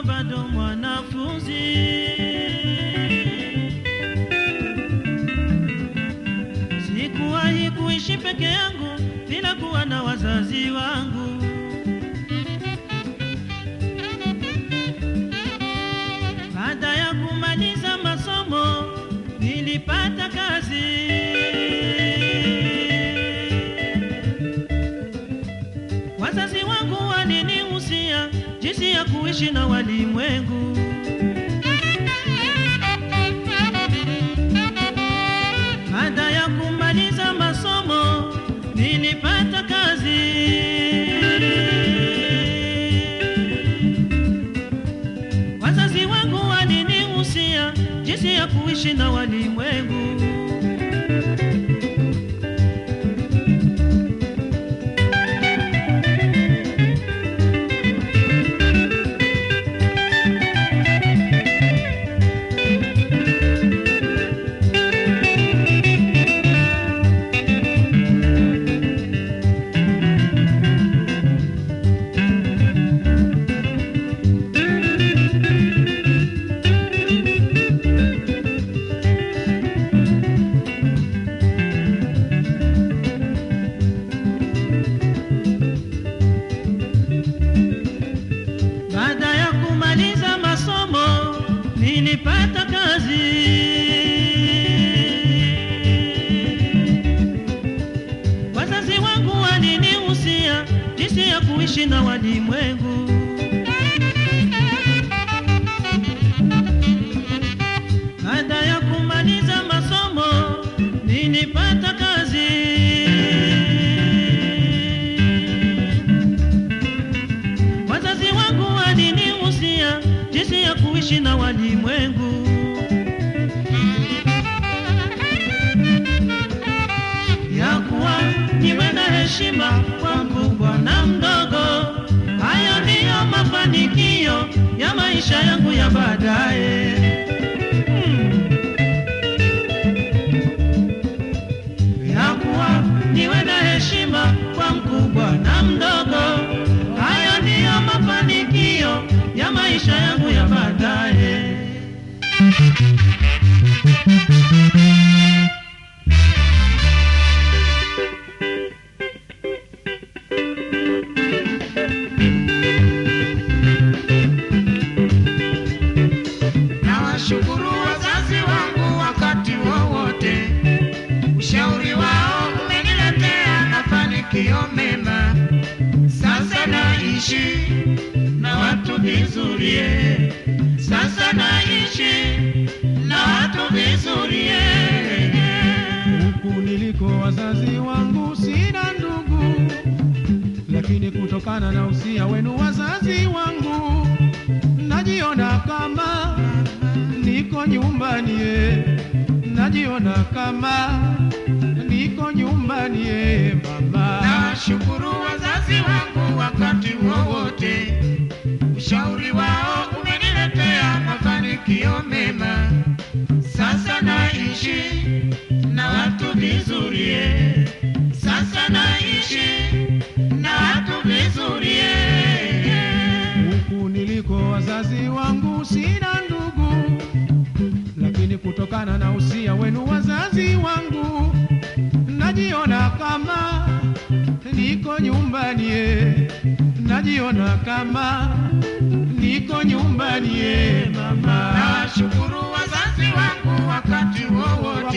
nikiwa bado mwanafunzi. Sikuwahi kuishi peke yangu bila kuwa na wazazi wangu. Baada ya kumaliza masomo nilipata kazi. Wazazi wangu walinihusia jinsi ya kuishi na walimwengu. Nilipata kazi. Wazazi wangu walinihusia jinsi ya kuishi na walimwengu. Baada ya kumaliza masomo nilipata kazi. Kuishi na walimwengu. Ya kuwa niwe na heshima kwa mkubwa na mdogo. Hayo ndiyo mafanikio ya maisha yangu ya baadaye. Naishi na watu vizuri, sasa naishi na watu vizuri. Huku niliko wazazi wangu sina ndugu, lakini kutokana na usia wenu wazazi wangu, najiona kama niko nyumbani, najiona kama niko nyumbani, mama. Nashukuru wazazi wangu wakati wowote, ushauri wao umeniletea mafanikio mema. Sasa naishi na watu vizuri, sasa naishi na watu vizuri. Huku niliko wazazi wangu sina ndugu, lakini kutokana na usia wenu niko nyumbani, eh. najiona kama niko nyumbani, eh, mama. Nashukuru wazazi wangu wakati wowote,